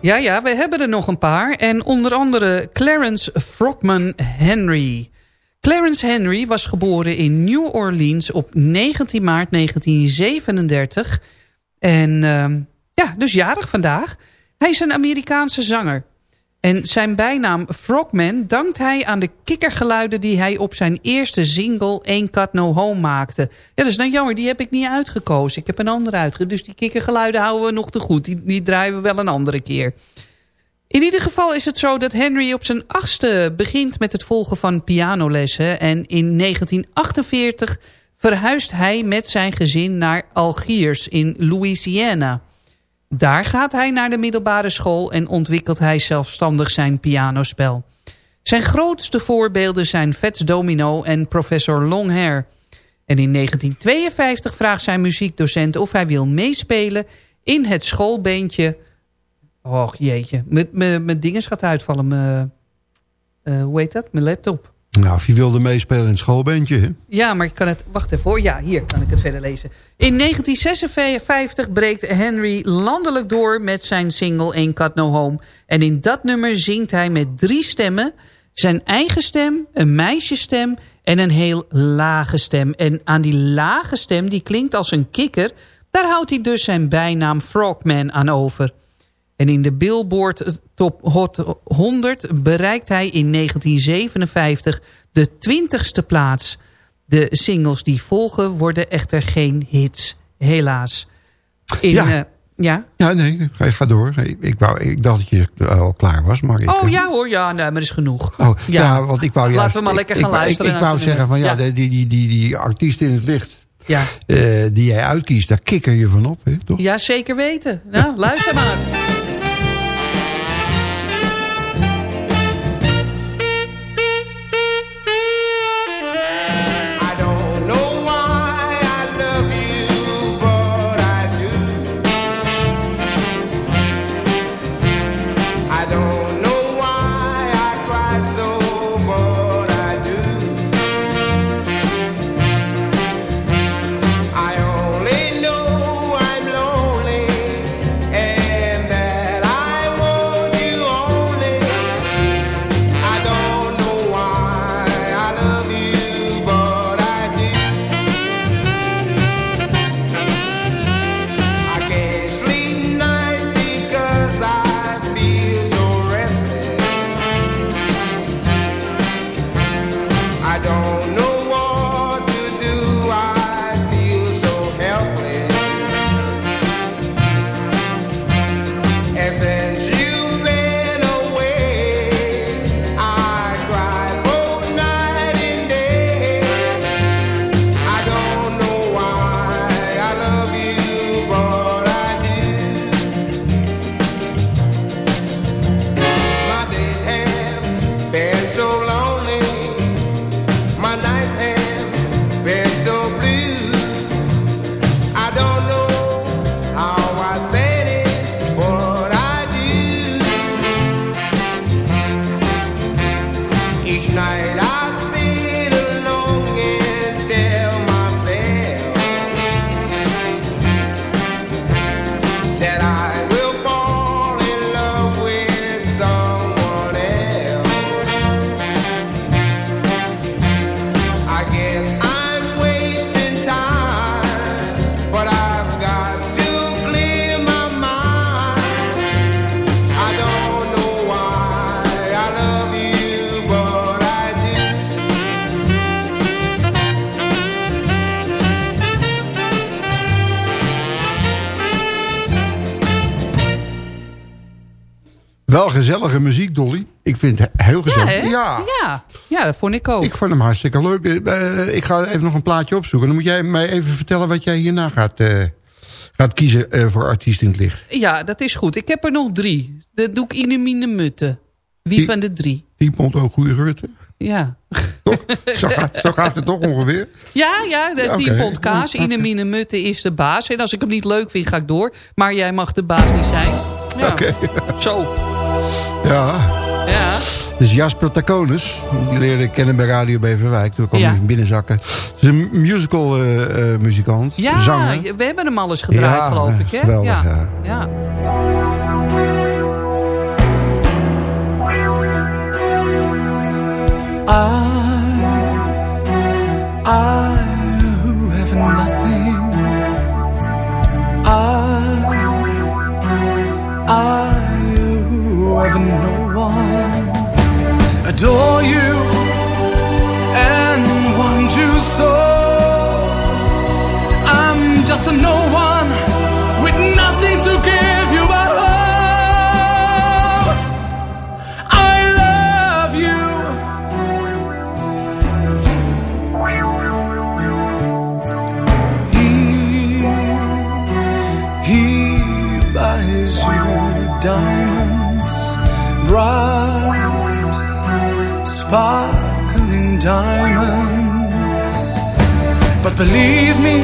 Ja, ja, we hebben er nog een paar. En onder andere Clarence Frogman Henry. Clarence Henry was geboren in New Orleans op 19 maart 1937. En ehm, ja, dus jarig vandaag. Hij is een Amerikaanse zanger. En zijn bijnaam Frogman dankt hij aan de kikkergeluiden... die hij op zijn eerste single Ain't Got No Home maakte. Ja, dat is nou jammer, die heb ik niet uitgekozen. Ik heb een andere uitgekozen. Dus die kikkergeluiden houden we nog te goed. Die, die draaien we wel een andere keer. In ieder geval is het zo dat Henry op zijn achtste begint met het volgen van pianolessen. En in 1948 verhuist hij met zijn gezin naar Algiers in Louisiana. Daar gaat hij naar de middelbare school en ontwikkelt hij zelfstandig zijn pianospel. Zijn grootste voorbeelden zijn Fats Domino en Professor Longhair. En in 1952 vraagt zijn muziekdocent of hij wil meespelen in het schoolbeentje... Och jeetje, mijn- dinges gaat uitvallen. Eh, hoe heet dat? Mijn laptop. Nou, of je wilde meespelen in het schoolbandje? Ja, maar ik kan het... Wacht even hoor. Ja, hier kan ik het verder lezen. In 1956 breekt Henry landelijk door met zijn single Ain't Got No Home. En in dat nummer zingt hij met drie stemmen. Zijn eigen stem, een meisjesstem en een heel lage stem. En aan die lage stem, die klinkt als een kikker... daar houdt hij dus zijn bijnaam Frogman aan over. En in de Billboard Top Hot 100 bereikt hij in 1957 de 20ste plaats. De singles die volgen worden echter geen hits, helaas. In, Ja. ja. ja? Ja, nee, ga, ga door. Ik, ik, wou, ik dacht dat je al klaar was, maar... Ik, Oh eh, ja hoor, ja, nee, maar is genoeg. Oh, ja. want ik wou Laten juist- we maar ik- lekker ik, gaan wou- luisteren. Ik, ik wou zeggen van ja, die, die, die, die artiest in het licht... Ja. eh, die jij uitkiest, daar kikker je van op, hè, toch? Ja, zeker weten. Nou, luister maar. Ik vind het heel gezellig. ja. ja. Ja, dat vond ik ook. Ik vond hem hartstikke leuk. Eh, eh, ik ga even nog een plaatje opzoeken. Dan moet jij mij even vertellen wat jij hierna gaat, eh, gaat kiezen voor artiest in het licht. Ja, dat is goed. Ik heb er nog drie. Dat doe ik in de mine mutten. Wie Die- van de drie? Die pond ook goede geurten. Ja. Toch? Zo gaat, zo gaat het toch ongeveer? Ja, ja, de Ja, 10 oké. pond kaas. Ine Mine Mutte is de baas. En als ik hem niet leuk vind, ga ik door. Maar jij mag de baas niet zijn. Ja. Oké. Zo. Ja. Ja. Dus Jasper Taconis, die leerde ik kennen bij Radio Beverwijk. Toen kwam Ja. hij binnenzakken. Het is een musical eh, eh, muzikant, Ja, zanger. we hebben hem al eens gedraaid, Ja, geloof ik. Hè? geweldig, ja. ja. ja. I, I adore you and want you so. Diamonds. But believe me,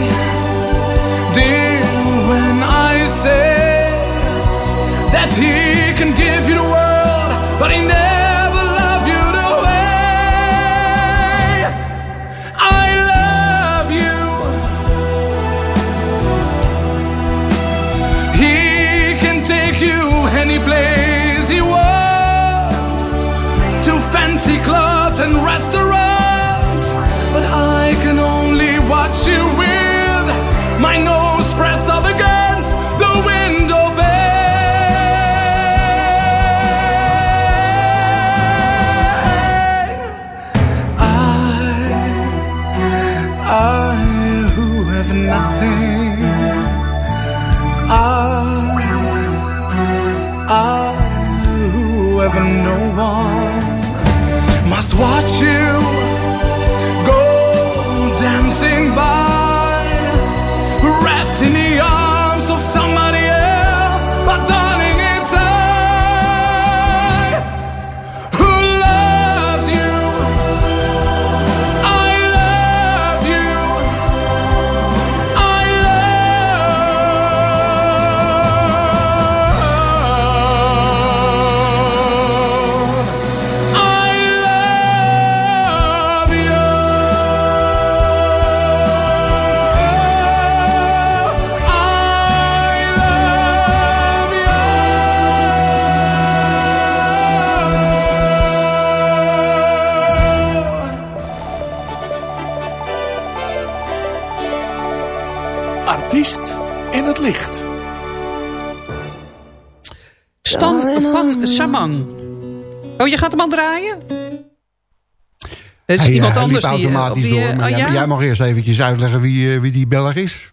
is Hij, eh, iemand hij anders liep die... automatisch die, door. eh, Maar oh, jij, ja? jij mag eerst eventjes uitleggen wie, eh, wie die Belg is.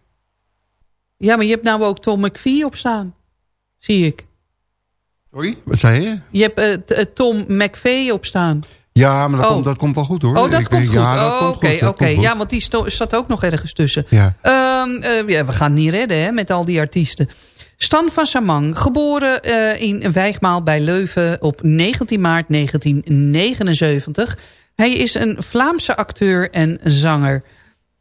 ja, maar je hebt nou ook Tom McVie op staan. Zie ik. Sorry? Wat zei je? Je hebt eh, eh, Tom McVeigh op staan. Ja, maar dat, Oh. komt, dat komt wel goed hoor. Oh, dat Ik- komt goed. Ja, dat Oh, komt Oké, oké. Ja, want die zat ook nog ergens tussen. Ja. Ehm, eh, ja, we gaan het niet redden hè, met al die artiesten. Stan van Samang, geboren eh, in Wijgmaal bij Leuven op 19 maart 1979. Hij is een Vlaamse acteur en zanger.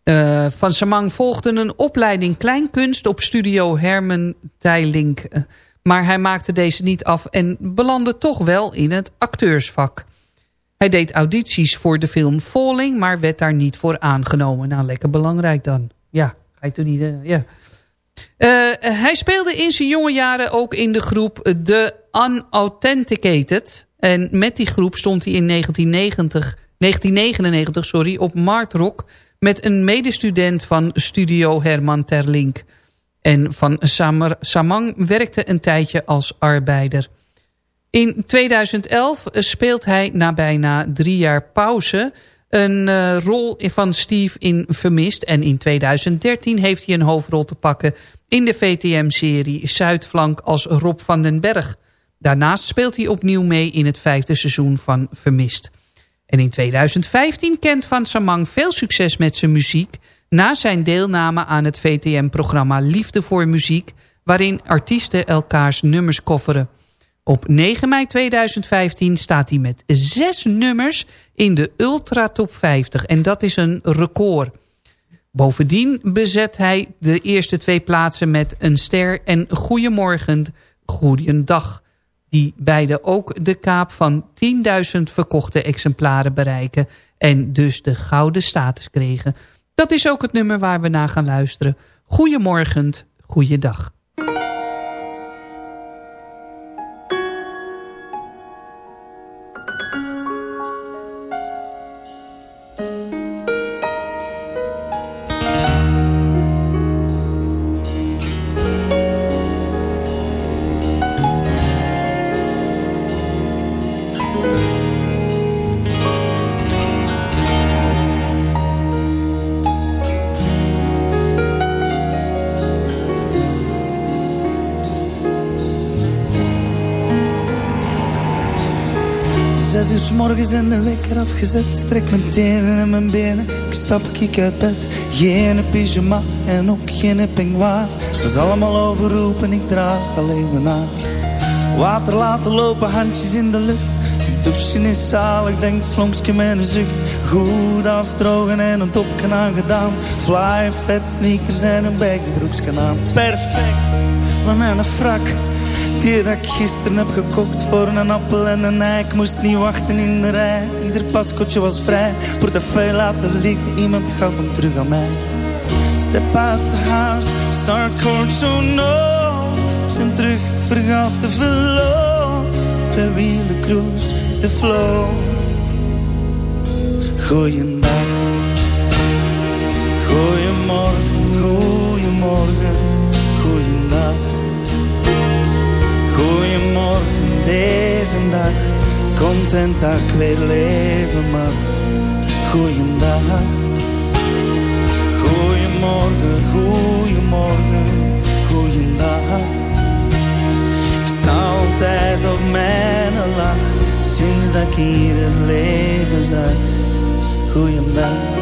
Eh, van Samang volgde een opleiding kleinkunst op studio Herman Teilink. Eh, Maar hij maakte deze niet af en belandde toch wel in het acteursvak. Hij deed audities voor de film Falling, maar werd daar niet voor aangenomen. Nou, lekker belangrijk dan. Ja, ga je toen niet... Eh, hij speelde in zijn jonge jaren ook in de groep The Unauthenticated. En met die groep stond hij in 1990, 1999 sorry, op Martrock... met een medestudent van studio Herman Terlink. En van Samang werkte een tijdje als arbeider. In 2011 speelt hij na bijna drie jaar pauze een eh, rol van Steve in Vermist. En in 2013 heeft hij een hoofdrol te pakken in de VTM-serie Zuidflank als Rob van den Berg. Daarnaast speelt hij opnieuw mee in het vijfde seizoen van Vermist. En in 2015 kent Van Samang veel succes met zijn muziek... na zijn deelname aan het VTM-programma Liefde voor Muziek... waarin artiesten elkaars nummers kofferen. Op 9 mei 2015 staat hij met zes nummers in de Ultra Top 50. En dat is een record. Bovendien bezet hij de eerste twee plaatsen met een ster en Goedemorgen, Goedendag. Die beide ook de kaap van 10.000 verkochte exemplaren bereiken. En dus de gouden status kregen. Dat is ook het nummer waar we naar gaan luisteren. Goedemorgen, Goeiedag. Morgens en de wekker afgezet. Strek mijn tenen en mijn benen. Ik stap ik uit bed. Geen pyjama en ook geen peignoir. Dat is allemaal overroepen, ik draag alleen mijn haar. Water laten lopen, handjes in de lucht. Douchen is zalig, denkt slomsje met een zucht. Goed afdrogen en een topje aangedaan. Fly, vet sneakers en een bijgebroeksje aan. Perfect, maar een frak. Die dat ik gisteren heb gekocht voor een appel en een ei. Ik moest niet wachten in de rij, ieder paskotje was vrij. Portefeuille laten liggen, iemand gaf hem terug aan mij. Step out the house, start court so no. Zijn terug, vergat te veel. Twee wielen cruise, de flow. Goeiedag. Goeiemorgen, goeiemorgen, goeiedag. Goeiemorgen, deze dag. Content dat ik weer leven mag. Goeiedag. Goeiemorgen, goeiemorgen, goeiedag. Ik sta altijd op mijn lach. Sinds dat ik hier het leven zag. Goeiedag.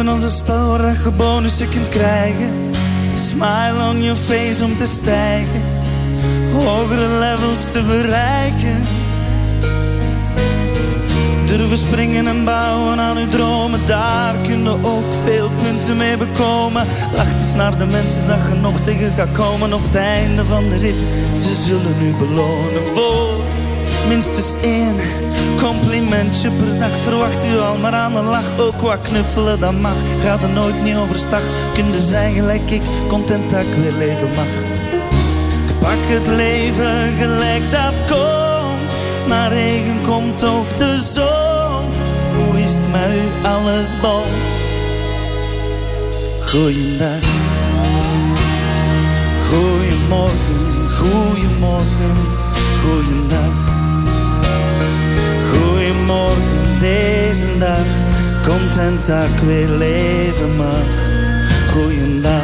Leven als een spel waar je bonussen kunt krijgen. Smile on your face om te stijgen. Hogere levels te bereiken. Durven springen en bouwen aan uw dromen. Daar kun je ook veel punten mee bekomen. Lach eens naar de mensen dat je nog tegen gaat komen. Op het einde van de rit. Ze zullen u belonen voor minstens één complimentje per dag. Verwacht u al maar aan de lach. Ook wat knuffelen, dat mag. Ga er nooit niet overstag. Kun je zijn gelijk ik, content dat ik weer leven mag. Ik pak het leven gelijk dat komt. Na regen komt toch de zon. Hoe is het met u alles bol? Goeiedag. Goeiemorgen, goeiemorgen, goeiedag. Goeiemorgen, deze dag. Content dat ik weer leven mag. Goeiedag.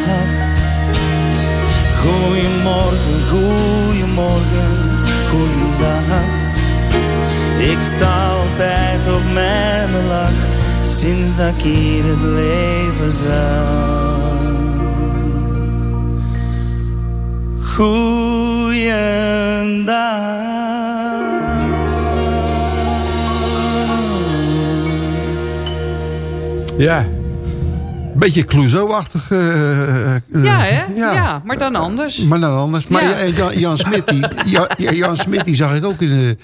Goeiemorgen, goeiemorgen, goeiedag. Ik sta altijd op mijn lach. Sinds dat ik hier het leven zag. Goeiedag. Ja. Beetje Clouseau-achtig. eh, Ja, hè? Ja. maar dan anders. Maar dan anders. Maar Ja. Jan, Jan, Smit, die, Jan, Jan Smit, die zag ik ook in,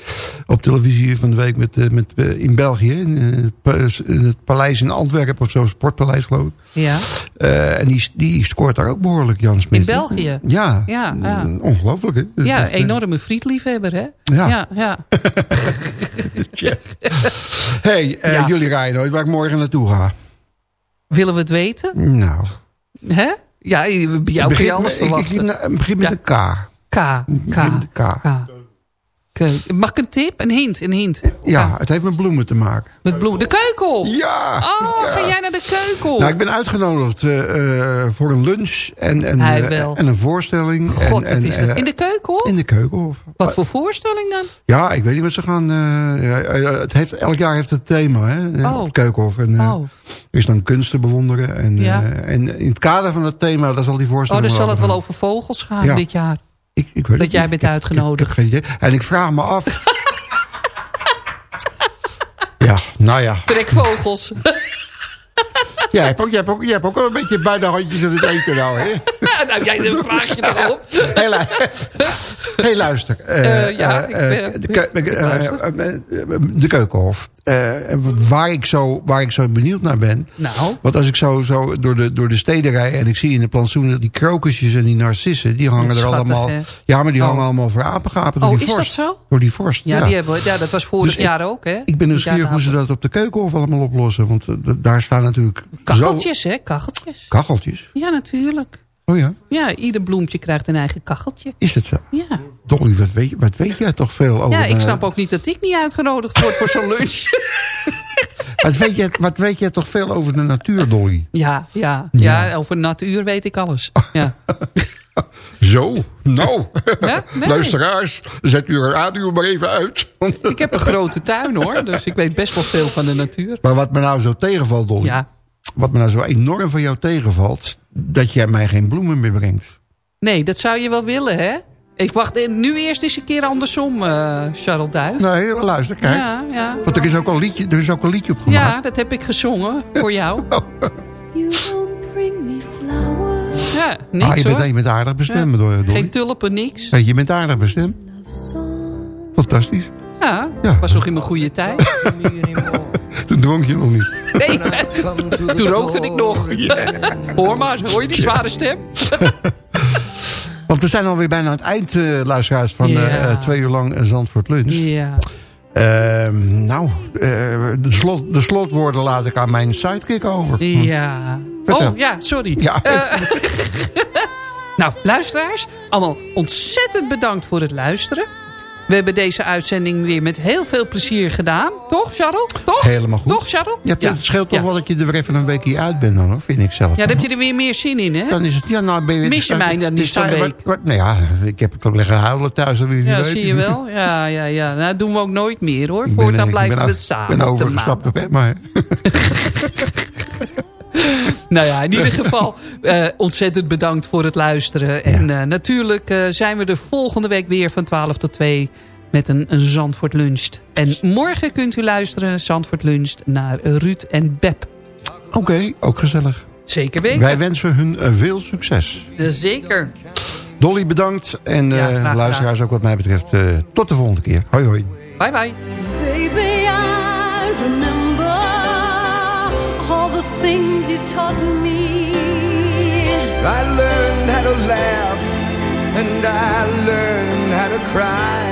op televisie van de week met, met, in België. In, het pa- in het paleis in Antwerpen of zo, sportpaleis geloof ik. Ja. Eh, en die, die scoort daar ook behoorlijk, Jan Smit. In België? Ja. Ja, ja. Mm, Ongelooflijk, hè? Ja, enorme frietliefhebber, hè? Ja. Ja, ja. [LAUGHS] hey, jullie rijden nooit waar ik morgen naartoe ga. Willen we het weten? Nou. Hè? Ja, bij jou kun Begin je alles verwachten. Ik, ik begin met Ja. een K. K. K. K. K. Keuken. Mag ik een tip? Een hint, een hint. Ja, het heeft met bloemen te maken. Met bloemen. De keukenhof? Ja! Oh, ga jij naar de keukenhof? Nou, ik ben uitgenodigd eh, eh, voor een lunch en, en, eh, en een voorstelling. God, en, is eh, In de keukenhof? In de keukenhof. Wat voor voorstelling dan? Ja, ik weet niet wat ze gaan... eh, ja, eh, het heeft, elk jaar heeft het thema, hè, eh, Oh. keukenhof. En, eh, Oh. Er is dan kunst te bewonderen. En, Ja. eh, en in het kader van dat thema, daar zal die Oh, voorstelling dan zal het wel over vogels gaan Ja. dit jaar. Ik, ik weet Dat jij bent ik- uitgenodigd. ik. En ik vraag me af... [LAUGHS] ja, nou ja. Trekvogels. [LAUGHS] Jij hebt ook, jij hebt ook, jij hebt ook wel een beetje bij de handjes aan het eten nou, hè? [LAUGHS] nou, jij vraag je toch op. Lu- [LAUGHS] hey, luister. Ik de, ik Keukenhof. Eh, waar, ik zo, waar ik zo benieuwd naar ben. Nou. Want als ik zo, zo door, de, door de steden rij... en ik zie in de plantsoenen die krokusjes en die narcissen... die hangen er allemaal... hè? Ja, maar die Oh. hangen allemaal voor apengapen door Oh, die is vorst. dat zo? Door die vorst, Ja, ja. Die hebben, ja dat was vorig Dus ik- jaar ook, hè? Ik ben nieuwsgierig hoe ze dat op de Keukenhof allemaal oplossen. Want eh, daar staan natuurlijk Kacheltjes, hè? Kacheltjes. Kacheltjes? Ja, natuurlijk. Oh ja, Ja, ieder bloempje krijgt een eigen kacheltje. is het zo? Ja. Dolly, wat weet, je- wat weet jij toch veel over... Ja, ik snap ook niet dat ik niet uitgenodigd word voor zo'n lunch. [LAUGHS] Wat weet, je, wat weet jij toch veel over de natuur, Dolly? Ja, ja, Ja. ja. over natuur weet ik alles. Ja. [LAUGHS] Zo, nou. Ja? Nee. Luisteraars, zet uw radio maar even uit. Ik heb een grote tuin hoor, dus ik weet best wel veel van de natuur. Maar wat me nou zo tegenvalt, Dolly. Ja. Wat me nou zo enorm van jou tegenvalt... dat jij mij geen bloemen meer brengt. Nee, dat zou je wel willen, hè? Ik wacht eh, nu eerst eens een keer andersom, eh Charles Duif. Nee, luister, kijk. Ja, ja. Want er is ook al een liedje, er is ook een liedje op gemaakt. Ja, dat heb ik gezongen voor jou. [LAUGHS] Ja, niks ah, je bent, hoor. je bent aardig bestemd, Ja. Dolly. Geen tulpen, niks. Ja, je bent aardig bestemd. Fantastisch. Ja, Ja. was nog in mijn goede tijd. [LAUGHS] Toen dronk je nog niet. Nee, [LAUGHS] toen rookte ik nog. [LAUGHS] Hoor maar, hoor je die zware stem? [LAUGHS] Want we zijn alweer bijna aan het eind, eh, luisteraars, van eh, Ja. eh, twee uur lang Zandvoort Lunch. Ja. Ehm, nou, eh, de, slot, de slotwoorden laat ik aan mijn sidekick over. Ja. Vertel. Oh, ja, sorry. Ja. Eh, nou, luisteraars, allemaal ontzettend bedankt voor het luisteren. We hebben deze uitzending weer met heel veel plezier gedaan. Toch, Charles? Toch? Helemaal goed. Toch, Charles? Ja, het scheelt toch Ja. wel dat je er weer even een weekje uit bent dan, hoor, vind ik zelf. Ja, dan heb je er weer meer zin in, hè? Dan is het, ja, nou ben je... Mis je mij dan niet zo'n wat- week? wat- nou ja, ik heb het ook liggen huilen thuis, dat wil je niet Ja, zie je wel. Ja, ja, ja. Nou, dat doen we ook nooit meer, hoor. Voortaan blijven we samen Ik ben overgestapt op Emma. [LAUGHS] [LAUGHS] Nou ja, in ieder geval eh, ontzettend bedankt voor het luisteren. En eh, natuurlijk eh, zijn we er volgende week weer van 12 tot 2 met een, een Zandvoort Lunch. En morgen kunt u luisteren, Zandvoort Lunch, naar Ruud en Beb. Oké, ook gezellig. Zeker weten. Wij wensen hun veel succes. Zeker. Dolly, bedankt. En Ja, eh, luisteraars ook wat mij betreft. eh, tot de volgende keer. Hoi hoi. Bye bye. Things you taught me. I learned how to laugh and I learned how to cry.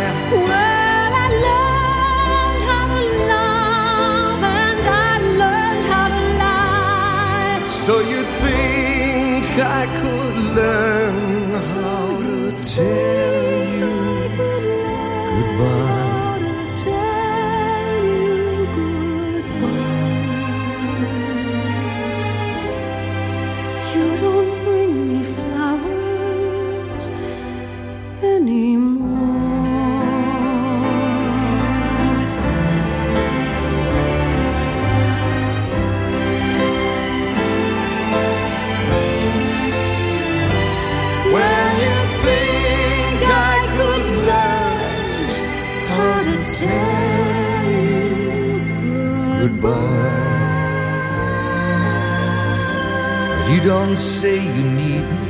Well, I learned how to love and I learned how to lie. So you think I could learn how to tell But you don't say you need me.